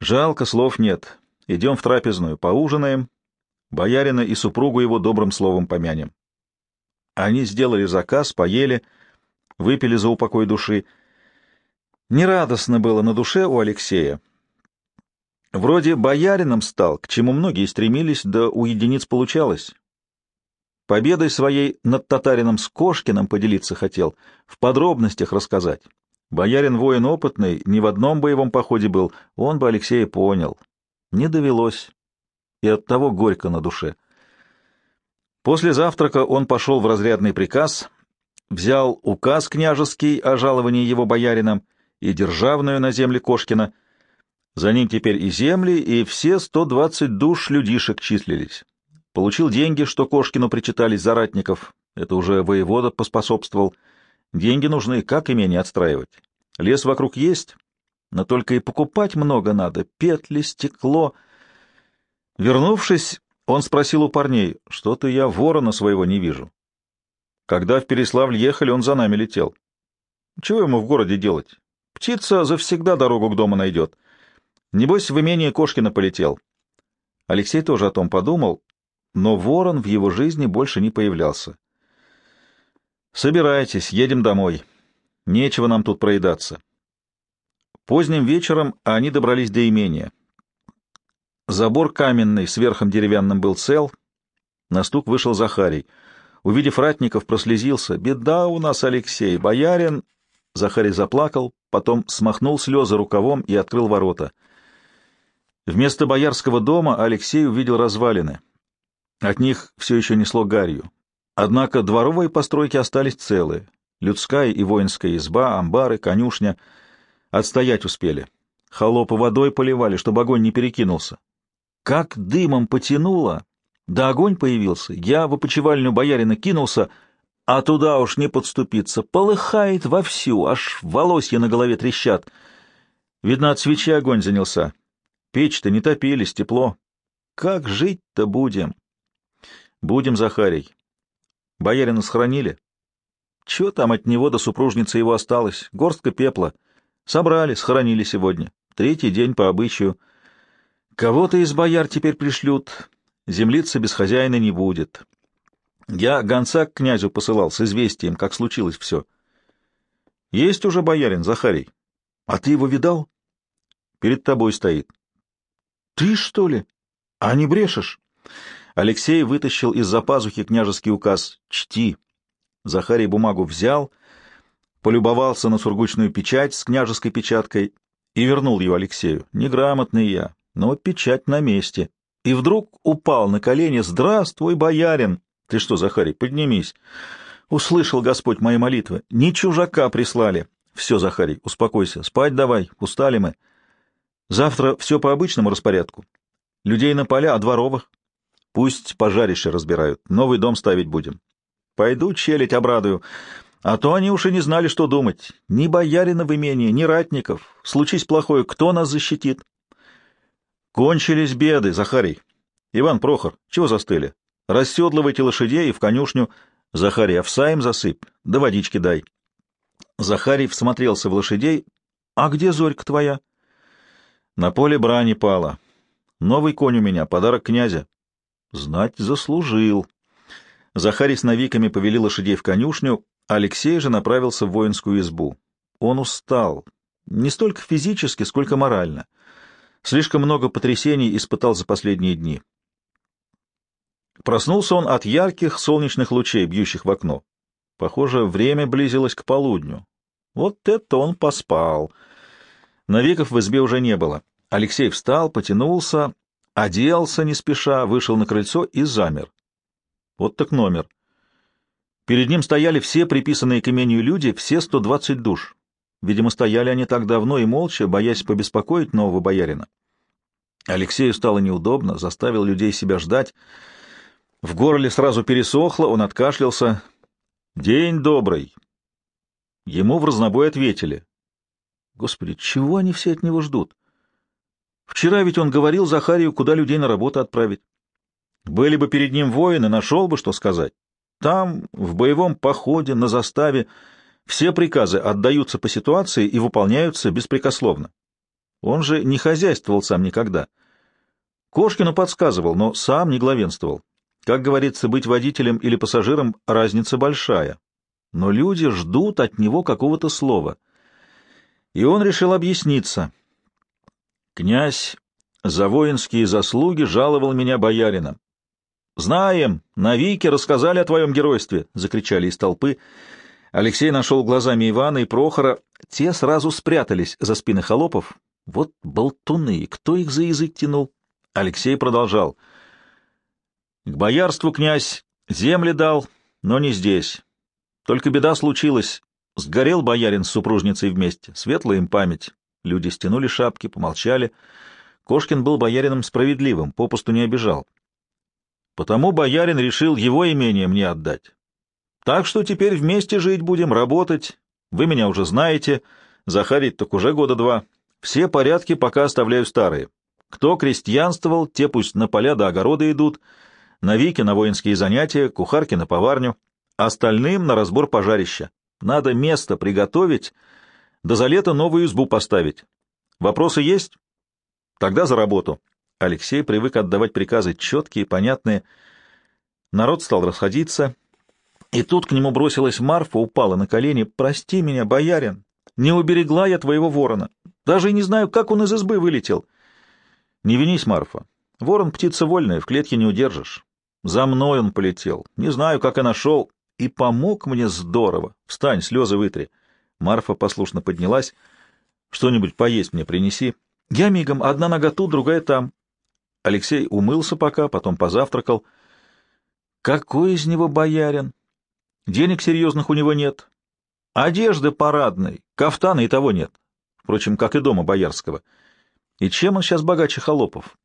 «Жалко, слов нет. Идем в трапезную, поужинаем, боярина и супругу его добрым словом помянем». Они сделали заказ, поели, выпили за упокой души. Нерадостно было на душе у Алексея. Вроде боярином стал, к чему многие стремились, да у единиц получалось. Победой своей над татарином Скошкиным поделиться хотел, в подробностях рассказать. Боярин воин опытный, ни в одном боевом походе был, он бы Алексея понял. Не довелось, и оттого горько на душе. После завтрака он пошел в разрядный приказ, взял указ княжеский о жаловании его бояринам и державную на земле Кошкина — за ним теперь и земли, и все 120 душ людишек числились. Получил деньги, что Кошкину причитались за ратников. Это уже воевода поспособствовал. Деньги нужны, как имение отстраивать. Лес вокруг есть, но только и покупать много надо. Петли, стекло. Вернувшись, он спросил у парней, что-то я ворона своего не вижу. Когда в Переславль ехали, он за нами летел. Чего ему в городе делать? Птица завсегда дорогу к дому найдет. Небось, в имение Кошкина полетел. Алексей тоже о том подумал, но ворон в его жизни больше не появлялся. «Собирайтесь, едем домой. Нечего нам тут проедаться». Поздним вечером они добрались до имения. Забор каменный с верхом деревянным был цел. На стук вышел Захарий. Увидев ратников, прослезился. «Беда у нас, Алексей! Боярин!» Захарий заплакал, потом смахнул слезы рукавом и открыл ворота — Вместо боярского дома Алексей увидел развалины. От них все еще несло гарью. Однако дворовые постройки остались целые. Людская и воинская изба, амбары, конюшня. Отстоять успели. Холопы водой поливали, чтобы огонь не перекинулся. Как дымом потянуло! Да огонь появился. Я в опочивальню боярина кинулся, а туда уж не подступиться. Полыхает вовсю, аж волосья на голове трещат. Видно, от свечи огонь занялся. Печь-то не топились, тепло. Как жить-то будем? Будем, Захарий. Боярина схоронили? Чего там от него до супружницы его осталось? Горстка пепла. Собрали, схоронили сегодня. Третий день по обычаю. Кого-то из бояр теперь пришлют. Землица без хозяина не будет. Я гонца к князю посылал с известием, как случилось все. Есть уже боярин, Захарий. А ты его видал? Перед тобой стоит. Ты, что ли? А не брешешь? Алексей вытащил из-за пазухи княжеский указ «Чти». Захарий бумагу взял, полюбовался на сургучную печать с княжеской печаткой и вернул ее Алексею. Неграмотный я, но печать на месте. И вдруг упал на колени. «Здравствуй, боярин!» «Ты что, Захарий, поднимись!» «Услышал Господь мои молитвы. Не чужака прислали!» «Все, Захарий, успокойся. Спать давай. Устали мы». Завтра все по обычному распорядку. Людей на поля, а дворовых? Пусть пожарище разбирают. Новый дом ставить будем. Пойду челядь обрадую. А то они уж и не знали, что думать. Ни боярина в имении, ни ратников. Случись плохое, кто нас защитит? Кончились беды, Захарий. Иван Прохор, чего застыли? Расседлывайте лошадей и в конюшню. Захарий, овса им засыпь, да водички дай. Захарий всмотрелся в лошадей. А где Зорька твоя? — на поле брани пала. Новый конь у меня, подарок князя. Знать заслужил. Захарий с навиками повели лошадей в конюшню, Алексей же направился в воинскую избу. Он устал. Не столько физически, сколько морально. Слишком много потрясений испытал за последние дни. Проснулся он от ярких солнечных лучей, бьющих в окно. Похоже, время близилось к полудню. Вот это он поспал. Навеков в избе уже не было. Алексей встал, потянулся, оделся не спеша, вышел на крыльцо и замер. Вот так номер. Перед ним стояли все приписанные к имению люди, все 120 душ. Видимо, стояли они так давно и молча, боясь побеспокоить нового боярина. Алексею стало неудобно, заставил людей себя ждать. В горле сразу пересохло, он откашлялся. «День добрый!» Ему в разнобой ответили. Господи, чего они все от него ждут? Вчера ведь он говорил Захарию, куда людей на работу отправить. Были бы перед ним воины, нашел бы, что сказать. Там, в боевом походе, на заставе, все приказы отдаются по ситуации и выполняются беспрекословно. Он же не хозяйствовал сам никогда. Кошкину подсказывал, но сам не главенствовал. Как говорится, быть водителем или пассажиром — разница большая. Но люди ждут от него какого-то слова. И он решил объясниться. «Князь за воинские заслуги жаловал меня боярином. «Знаем, на Вике рассказали о твоем геройстве!» — закричали из толпы. Алексей нашел глазами Ивана и Прохора. Те сразу спрятались за спины холопов. Вот болтуны! Кто их за язык тянул? Алексей продолжал. «К боярству князь земли дал, но не здесь. Только беда случилась. Сгорел боярин с супружницей вместе. Светлая им память. Люди стянули шапки, помолчали. Кошкин был боярином справедливым, попусту не обижал. Потому боярин решил его имение мне отдать. Так что теперь вместе жить будем, работать. Вы меня уже знаете. Захарий так уже года два. Все порядки пока оставляю старые. Кто крестьянствовал, те пусть на поля до огорода идут, на вики на воинские занятия, кухарки на поварню, остальным на разбор пожарища. Надо место приготовить, да за лето новую избу поставить. Вопросы есть? Тогда за работу. Алексей привык отдавать приказы четкие, понятные. Народ стал расходиться, и тут к нему бросилась Марфа, упала на колени. «Прости меня, боярин, не уберегла я твоего ворона. Даже не знаю, как он из избы вылетел». «Не винись, Марфа. Ворон — птица вольная, в клетке не удержишь. За мной он полетел. Не знаю, как и нашел. И помог мне здорово. Встань, слезы вытри». Марфа послушно поднялась. «Что-нибудь поесть мне принеси». «Я мигом. Одна нога тут, другая там. Алексей умылся пока, потом позавтракал. Какой из него боярин? Денег серьезных у него нет. Одежды парадной, кафтана и того нет. Впрочем, как и дома боярского. И чем он сейчас богаче холопов?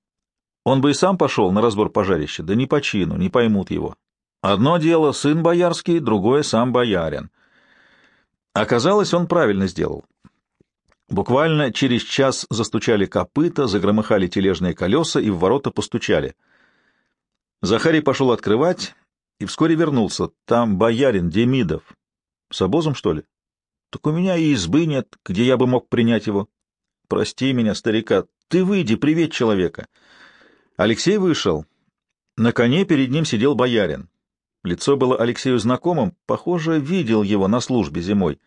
Он бы и сам пошел на разбор пожарища, да не по чину, не поймут его. Одно дело — сын боярский, другое — сам боярин. Оказалось, он правильно сделал. Буквально через час застучали копыта, загромыхали тележные колеса и в ворота постучали. Захарий пошел открывать и вскоре вернулся. Там боярин Демидов. С обозом, что ли? Так у меня и избы нет, где я бы мог принять его. Прости меня, старика. Ты выйди, привет человека. Алексей вышел. На коне перед ним сидел боярин. Лицо было Алексею знакомым, похоже, видел его на службе зимой.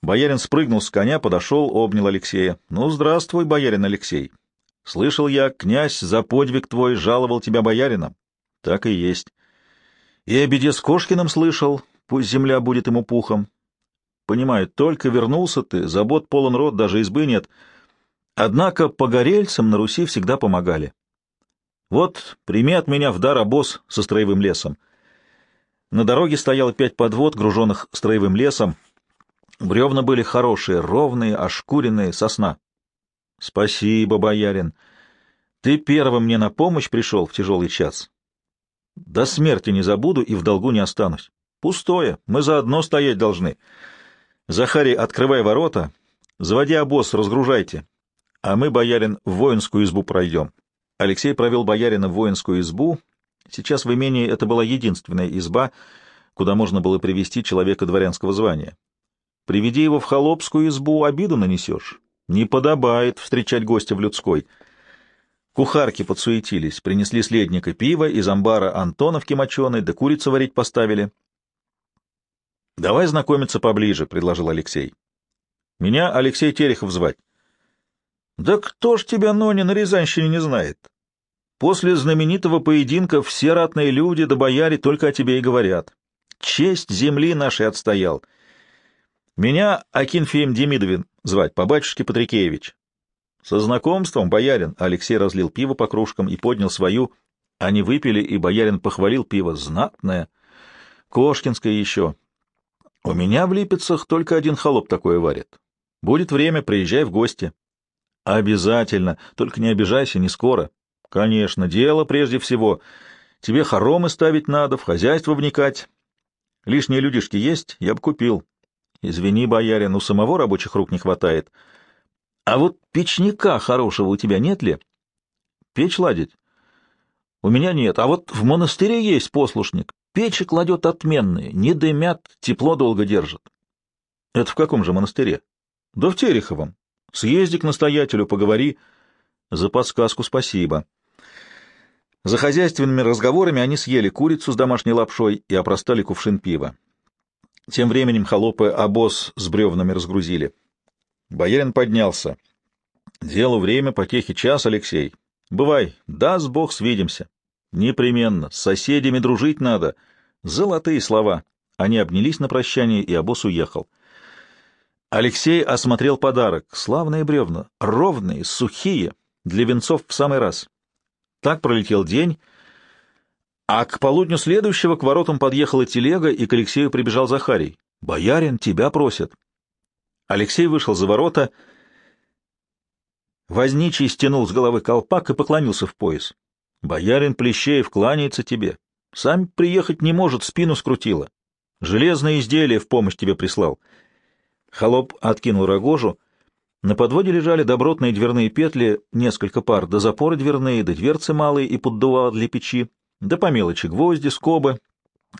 Боярин спрыгнул с коня, подошел, обнял Алексея. — Ну, здравствуй, боярин Алексей. Слышал я, князь за подвиг твой жаловал тебя боярином. — Так и есть. И о беде с Кошкиным слышал, пусть земля будет ему пухом. Понимаю, только вернулся ты, забот полон рот, даже избы нет. Однако погорельцам на Руси всегда помогали. Вот прими от меня в дар обоз со строевым лесом. На дороге стояло пять подвод, груженных строевым лесом, Бревна были хорошие, ровные, ошкуренные, сосна. — Спасибо, боярин. Ты первым мне на помощь пришел в тяжелый час. До смерти не забуду и в долгу не останусь. Пустое, мы заодно стоять должны. Захарий, открывай ворота, заводи обоз, разгружайте. А мы, боярин, в воинскую избу пройдем. Алексей провел боярина в воинскую избу. Сейчас в имении это была единственная изба, куда можно было привести человека дворянского звания. Приведи его в холопскую избу, обиду нанесешь. Не подобает встречать гостя в людской. Кухарки подсуетились, принесли следника пива из амбара Антоновки моченой, да курицу варить поставили. — Давай знакомиться поближе, — предложил Алексей. — Меня Алексей Терехов звать. — Да кто ж тебя, Нони, на Рязанщине не знает? После знаменитого поединка все ратные люди да бояре только о тебе и говорят. честь земли нашей отстоял. Меня Акинфеем Демидовин звать, по батюшке Патрикеевич. Со знакомством, боярин, Алексей разлил пиво по кружкам и поднял свою. Они выпили, и боярин похвалил пиво. Знатное. Кошкинское еще. У меня в Липецах только один холоп такое варит. Будет время, приезжай в гости. Обязательно. Только не обижайся, не скоро. Конечно, дело прежде всего. Тебе хоромы ставить надо, в хозяйство вникать. Лишние людишки есть, я бы купил. Извини, боярин, у самого рабочих рук не хватает. А вот печника хорошего у тебя нет ли? Печь ладить? У меня нет, а вот в монастыре есть послушник. Печи кладет отменные, не дымят, тепло долго держат. Это в каком же монастыре? Да в Тереховом. Съезди к настоятелю, поговори. За подсказку спасибо. За хозяйственными разговорами они съели курицу с домашней лапшой и опростали кувшин пива. Тем временем холопы обоз с бревнами разгрузили. Боярин поднялся. — Делу время, потехи час, Алексей. Бывай, даст Бог, свидимся. Непременно, с соседями дружить надо. Золотые слова. Они обнялись на прощание, и обоз уехал. Алексей осмотрел подарок. Славные бревна, ровные, сухие, для венцов в самый раз. Так пролетел день, а к полудню следующего к воротам подъехала телега, и к Алексею прибежал Захарий. «Боярин, тебя просят». Алексей вышел за ворота. Возничий стянул с головы колпак и поклонился в пояс. «Боярин Плещеев кланяется тебе. Сам приехать не может, спину скрутило. Железное изделие в помощь тебе прислал». Холоп откинул рогожу — на подводе лежали добротные дверные петли, несколько пар, до запоры дверные, до дверцы малые и поддувала для печи, да по мелочи гвозди, скобы.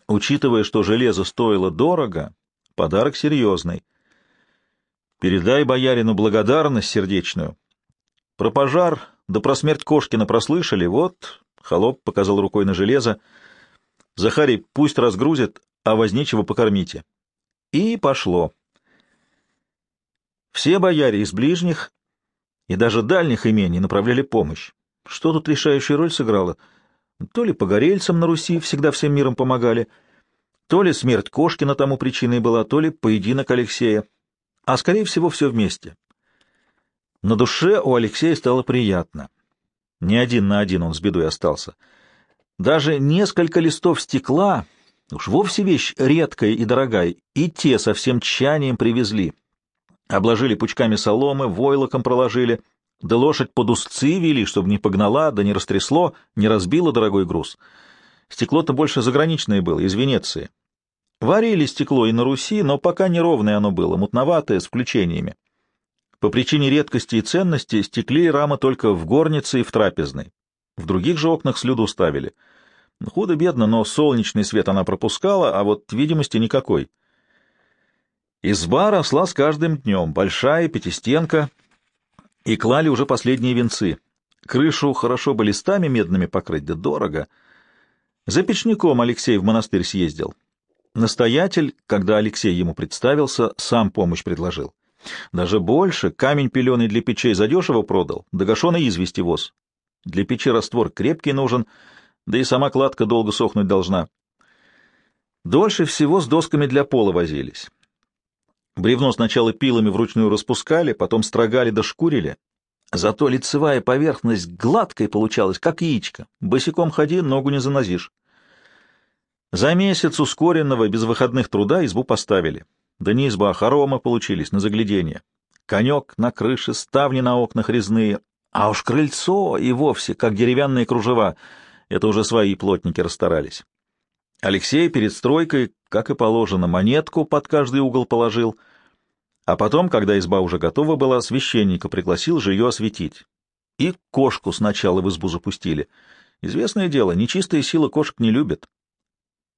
Учитывая, что железо стоило дорого, подарок серьезный. Передай боярину благодарность сердечную. Про пожар, да про смерть Кошкина прослышали, вот, холоп показал рукой на железо. Захарий пусть разгрузит, а возничего покормите. И пошло. Все бояре из ближних и даже дальних имений направляли помощь. Что тут решающую роль сыграло? То ли погорельцам на Руси всегда всем миром помогали, то ли смерть Кошкина тому причиной была, то ли поединок Алексея, а, скорее всего, все вместе. На душе у Алексея стало приятно. Не один на один он с бедой остался. Даже несколько листов стекла, уж вовсе вещь редкая и дорогая, и те со всем привезли, Обложили пучками соломы, войлоком проложили, да лошадь под узцы вели, чтобы не погнала, да не растрясло, не разбило дорогой груз. Стекло-то больше заграничное было, из Венеции. Варили стекло и на Руси, но пока неровное оно было, мутноватое, с включениями. По причине редкости и ценности стекли рамы только в горнице и в трапезной. В других же окнах слюду ставили. Худо-бедно, но солнечный свет она пропускала, а вот видимости никакой. Изба росла с каждым днем, большая пятистенка, и клали уже последние венцы. Крышу хорошо бы листами медными покрыть, да дорого. За печником Алексей в монастырь съездил. Настоятель, когда Алексей ему представился, сам помощь предложил. Даже больше, камень пеленый для печей задешево продал, да гашеный извести воз. Для печи раствор крепкий нужен, да и сама кладка долго сохнуть должна. Дольше всего с досками для пола возились. Бревно сначала пилами вручную распускали, потом строгали да шкурили. Зато лицевая поверхность гладкой получалась, как яичко. Босиком ходи, ногу не занозишь. За месяц ускоренного, без выходных труда избу поставили. Да не изба, а хоромы получились на заглядение. Конек на крыше, ставни на окнах резные. А уж крыльцо и вовсе, как деревянные кружева. Это уже свои плотники расстарались. Алексей перед стройкой, как и положено, монетку под каждый угол положил — а потом, когда изба уже готова была, священника пригласил же ее осветить. И кошку сначала в избу запустили. Известное дело, нечистая сила кошек не любит.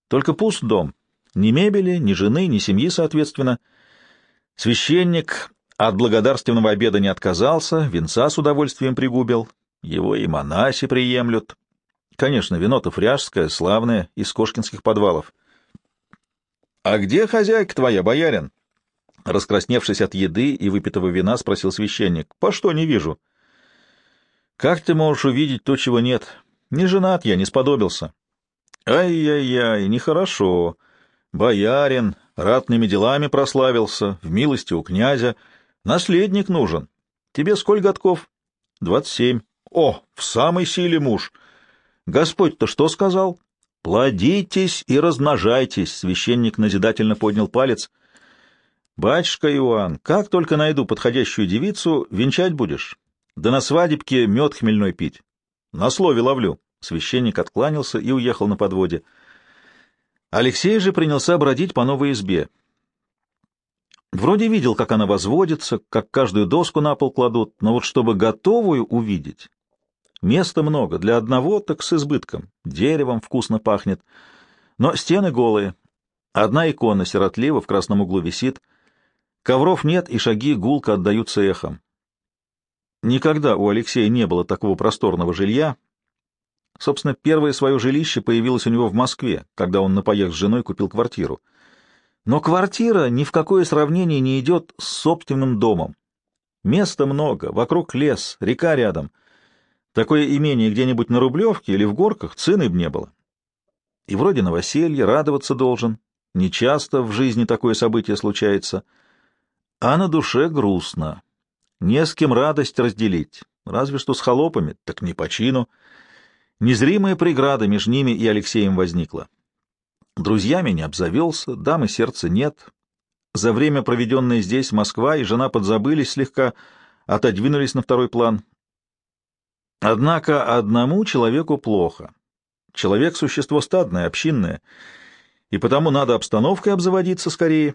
Только пуст дом. Ни мебели, ни жены, ни семьи, соответственно. Священник от благодарственного обеда не отказался, венца с удовольствием пригубил. Его и монаси приемлют. Конечно, вино-то фряжское, славное, из кошкинских подвалов. — А где хозяйка твоя, боярин? Раскрасневшись от еды и выпитого вина, спросил священник. — По что не вижу? — Как ты можешь увидеть то, чего нет? Не женат я, не сподобился. Ай — Ай-яй-яй, нехорошо. Боярин, ратными делами прославился, в милости у князя. Наследник нужен. Тебе сколько годков? Двадцать семь. О, в самой силе муж. Господь-то что сказал? Плодитесь и размножайтесь. Священник назидательно поднял палец. Батюшка Иоанн, как только найду подходящую девицу, венчать будешь. Да на свадебке мед хмельной пить. На слове ловлю. Священник откланялся и уехал на подводе. Алексей же принялся бродить по новой избе. Вроде видел, как она возводится, как каждую доску на пол кладут, но вот чтобы готовую увидеть... Места много, для одного так с избытком, деревом вкусно пахнет. Но стены голые. Одна икона сиротливо в красном углу висит. Ковров нет, и шаги гулко отдаются эхом. Никогда у Алексея не было такого просторного жилья, Собственно, первое свое жилище появилось у него в Москве, когда он на поех с женой купил квартиру. Но квартира ни в какое сравнение не идет с собственным домом. Места много, вокруг лес, река рядом. Такое имение где-нибудь на Рублевке или в горках цены б не было. И вроде новоселье, радоваться должен. Нечасто в жизни такое событие случается. А на душе грустно. Не с кем радость разделить, разве что с холопами, так не по чину. Незримая преграда между ними и Алексеем возникла. Друзьями не обзавелся, дамы сердца нет. За время, проведенное здесь, Москва и жена подзабылись слегка, отодвинулись на второй план. Однако одному человеку плохо. Человек — существо стадное, общинное, и потому надо обстановкой обзаводиться скорее,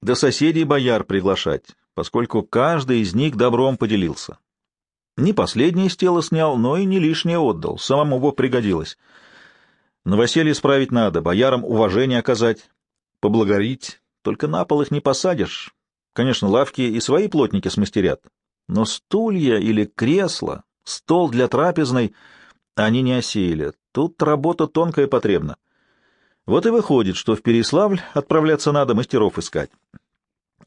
да соседей бояр приглашать, поскольку каждый из них добром поделился. Не последнее с тела снял, но и не лишнее отдал, самому бы пригодилось. Новоселье справить надо, боярам уважение оказать, поблагодарить, только на пол их не посадишь. Конечно, лавки и свои плотники смастерят, но стулья или кресла, стол для трапезной они не осеяли. Тут работа тонкая потребна. Вот и выходит, что в Переславль отправляться надо мастеров искать.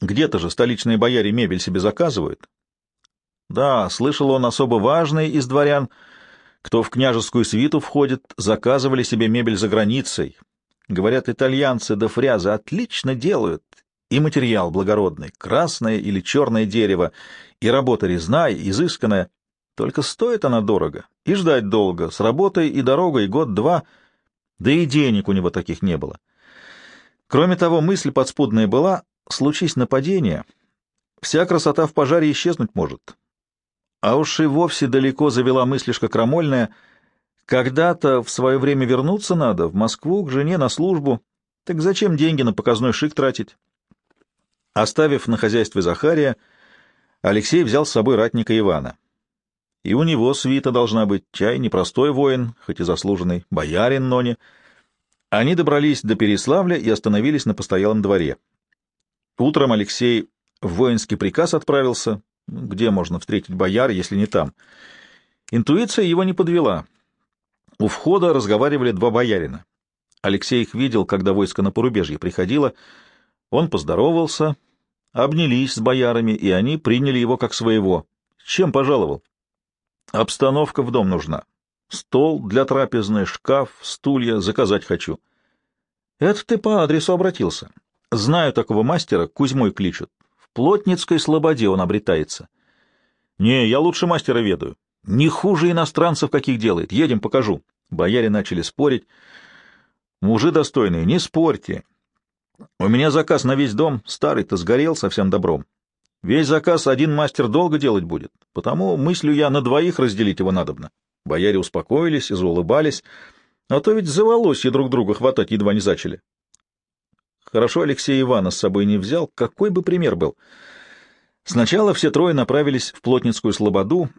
Где-то же столичные бояре мебель себе заказывают, да, слышал он особо важный из дворян, кто в княжескую свиту входит, заказывали себе мебель за границей. Говорят, итальянцы до фрязы отлично делают, и материал благородный, красное или черное дерево, и работа резная, изысканная. Только стоит она дорого, и ждать долго, с работой и дорогой год-два, да и денег у него таких не было. Кроме того, мысль подспудная была, случись нападение, вся красота в пожаре исчезнуть может, а уж и вовсе далеко завела мыслишка крамольная. Когда-то в свое время вернуться надо, в Москву, к жене, на службу. Так зачем деньги на показной шик тратить? Оставив на хозяйстве Захария, Алексей взял с собой ратника Ивана. И у него свита должна быть, чай непростой воин, хоть и заслуженный, боярин Нони. Они добрались до Переславля и остановились на постоялом дворе. Утром Алексей в воинский приказ отправился, где можно встретить бояр, если не там? Интуиция его не подвела. У входа разговаривали два боярина. Алексей их видел, когда войско на порубежье приходило. Он поздоровался, обнялись с боярами, и они приняли его как своего. Чем пожаловал? Обстановка в дом нужна. Стол для трапезной, шкаф, стулья заказать хочу. Это ты по адресу обратился. Знаю такого мастера, Кузьмой кличут плотницкой слободе он обретается. Не, я лучше мастера ведаю. Не хуже иностранцев каких делает. Едем, покажу. Бояре начали спорить. Мужи достойные, не спорьте. У меня заказ на весь дом, старый-то сгорел совсем добром. Весь заказ один мастер долго делать будет, потому мыслю я на двоих разделить его надобно. Бояре успокоились и заулыбались, а то ведь заволосье друг друга хватать едва не зачали. Хорошо Алексей Ивана с собой не взял, какой бы пример был. Сначала все трое направились в Плотницкую слободу.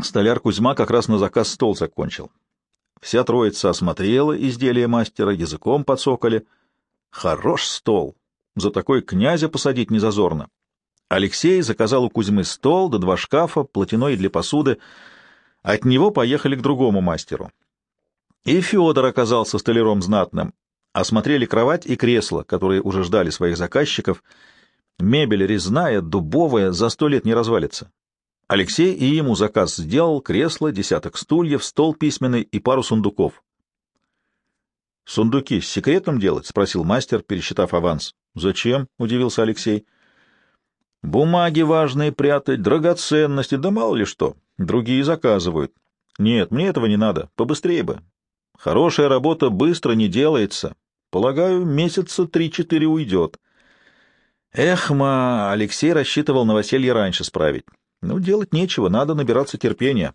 Столяр Кузьма как раз на заказ стол закончил. Вся троица осмотрела изделие мастера, языком подсокали. Хорош стол. За такой князя посадить незазорно. Алексей заказал у Кузьмы стол да два шкафа, платяной для посуды. От него поехали к другому мастеру. И Федор оказался столяром знатным, осмотрели кровать и кресло, которые уже ждали своих заказчиков. Мебель резная, дубовая, за сто лет не развалится. Алексей и ему заказ сделал, кресло, десяток стульев, стол письменный и пару сундуков. Сундуки с секретом делать? — спросил мастер, пересчитав аванс. — Зачем? — удивился Алексей. — Бумаги важные прятать, драгоценности, да мало ли что. Другие заказывают. Нет, мне этого не надо. Побыстрее бы. Хорошая работа быстро не делается. Полагаю, месяца три-четыре уйдет. Эх, ма, Алексей рассчитывал новоселье раньше справить. Ну, делать нечего, надо набираться терпения.